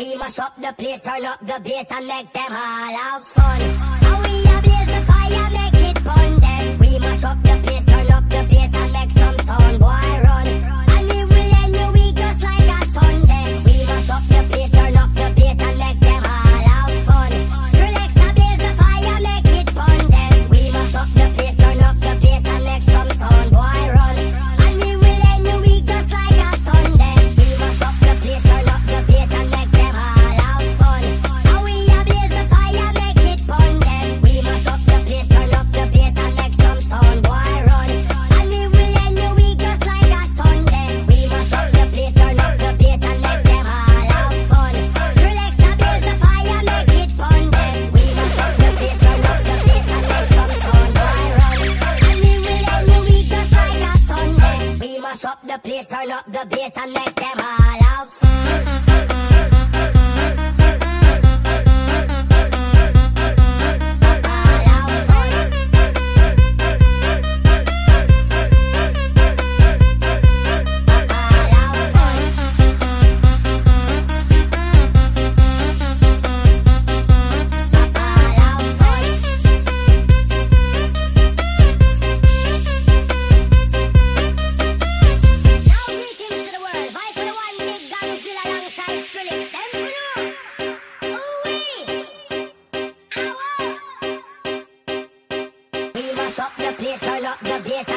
We mash up the place, turn up the bass and make them all have fun. How we blaze the fire, the place, turn up the bass and let Please turn up the bass.